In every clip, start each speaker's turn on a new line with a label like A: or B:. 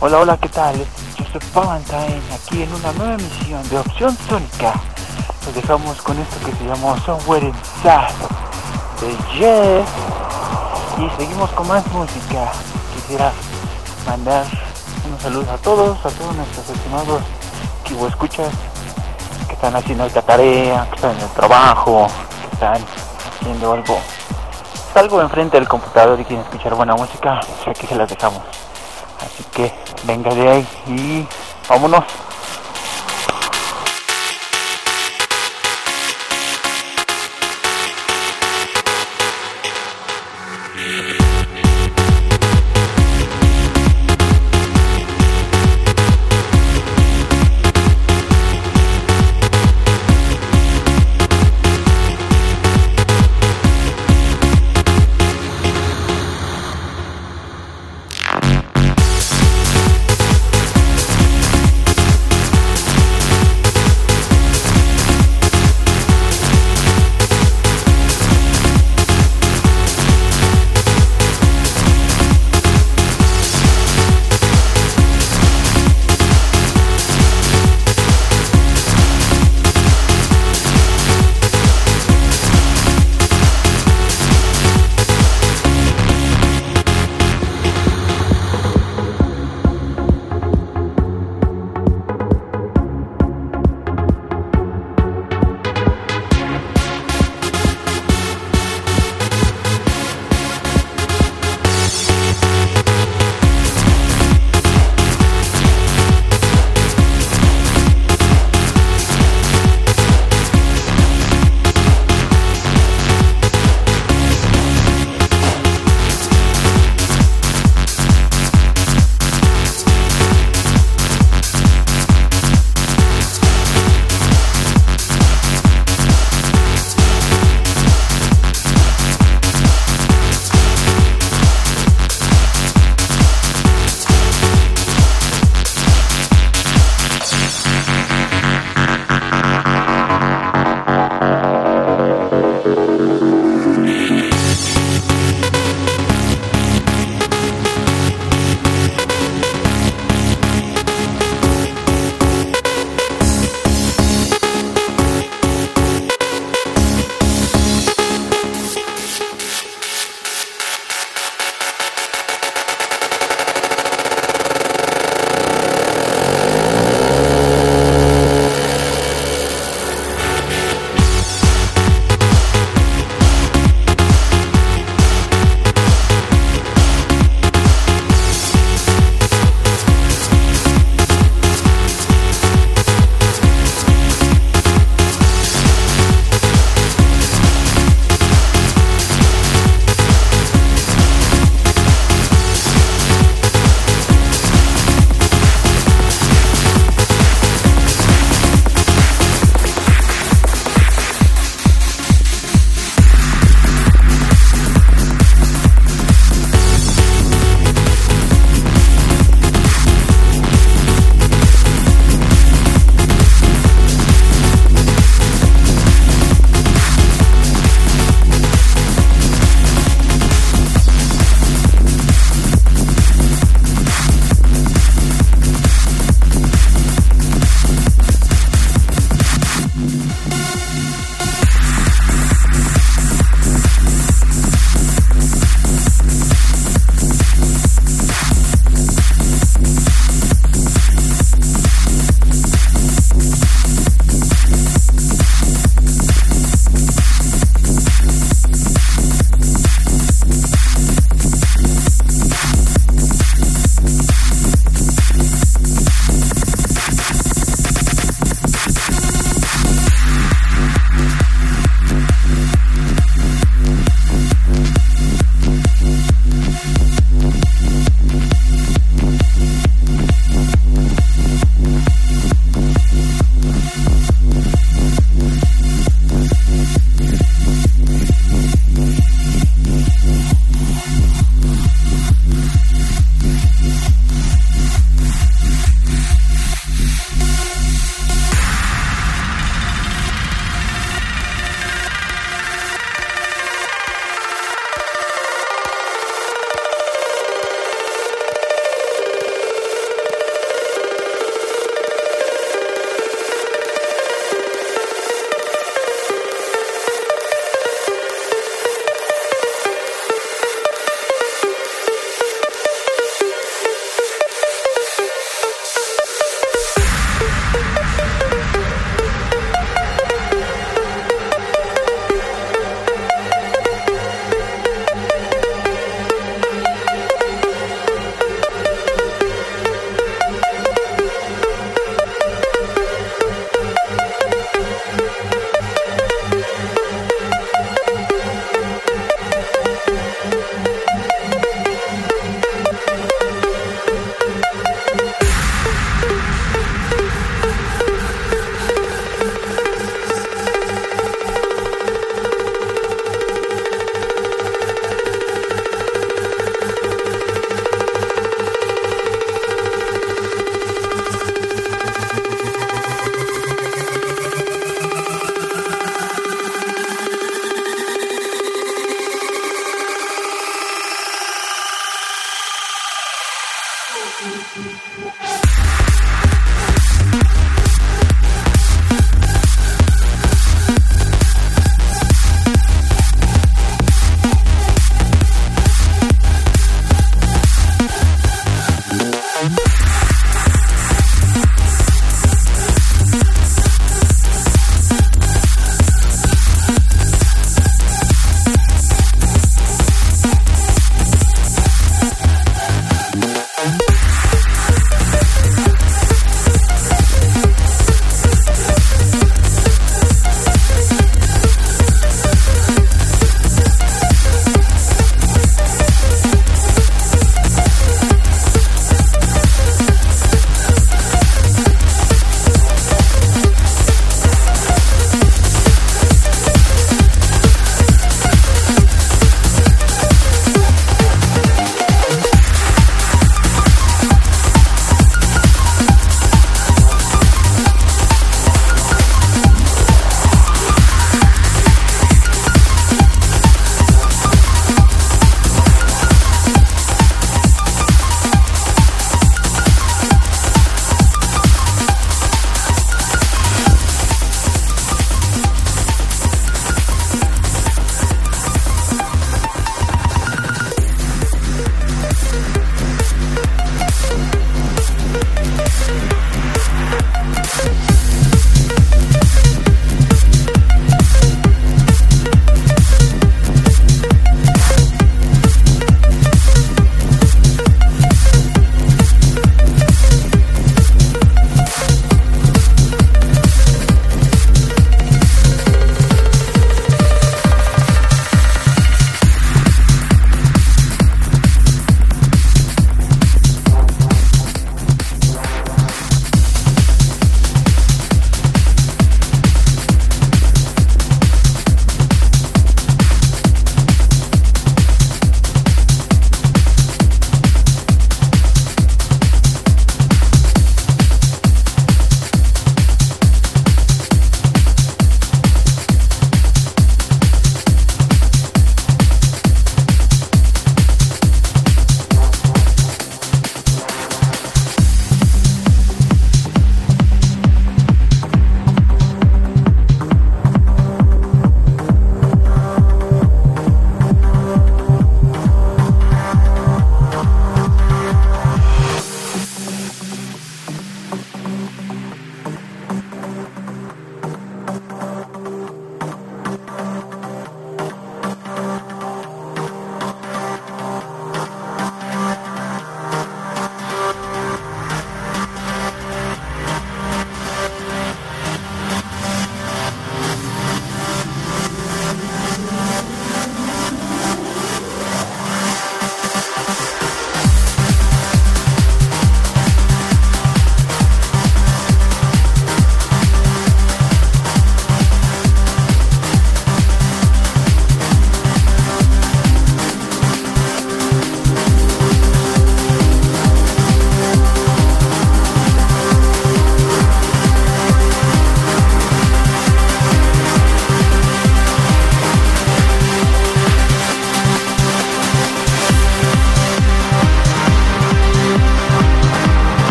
A: Hola, hola, ¿qué tal? Yo soy Pavantine, aquí en una nueva emisión de Opción Sónica. Nos dejamos con esto que se llama Somewhere Inside de Jeff. Y seguimos con más música. Quisiera mandar unos saludos a todos, a todos nuestros estimados que escuchas que están haciendo esta tarea, que están en el trabajo, que están haciendo algo, algo enfrente del computador y quieren escuchar buena música, aquí se las dejamos. Así que venga de ahí y vámonos.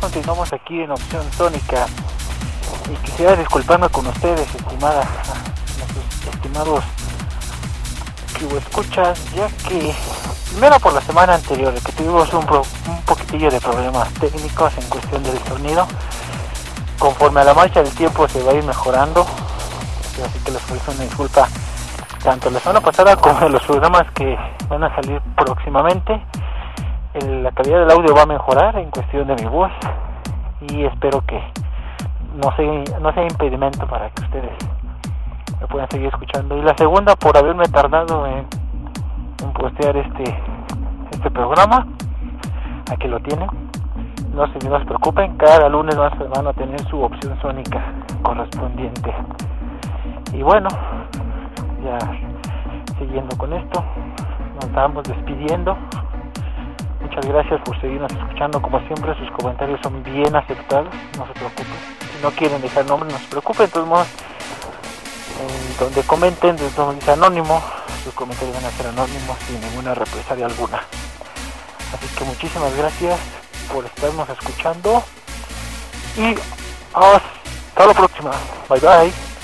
A: Continuamos aquí en Opción Tónica y quisiera disculparme con ustedes, estimadas, estimados que escuchas, ya que primero por la semana anterior que tuvimos un, un poquitillo de problemas técnicos en cuestión del sonido, conforme a la marcha del tiempo se va a ir mejorando, así que les ofrezco una disculpa tanto la semana pasada como los programas que van a salir próximamente. La calidad del audio va a mejorar en cuestión de mi voz y espero que no sea, no sea impedimento para que ustedes me puedan seguir escuchando. Y la segunda por haberme tardado en, postear este, este programa. Aquí lo tienen. No se, no se preocupen, cada lunes van a tener su opción sónica correspondiente. Y bueno, ya siguiendo con esto, nos estamos despidiendo. Muchas gracias por seguirnos escuchando. Como siempre, sus comentarios son bien aceptados. No se preocupen. Si no quieren dejar nombre, no se preocupen. De todos donde comenten, donde dice anónimo, sus comentarios van a ser anónimos sin ninguna represalia alguna. Así que muchísimas gracias por estarnos escuchando y hasta la próxima. Bye bye.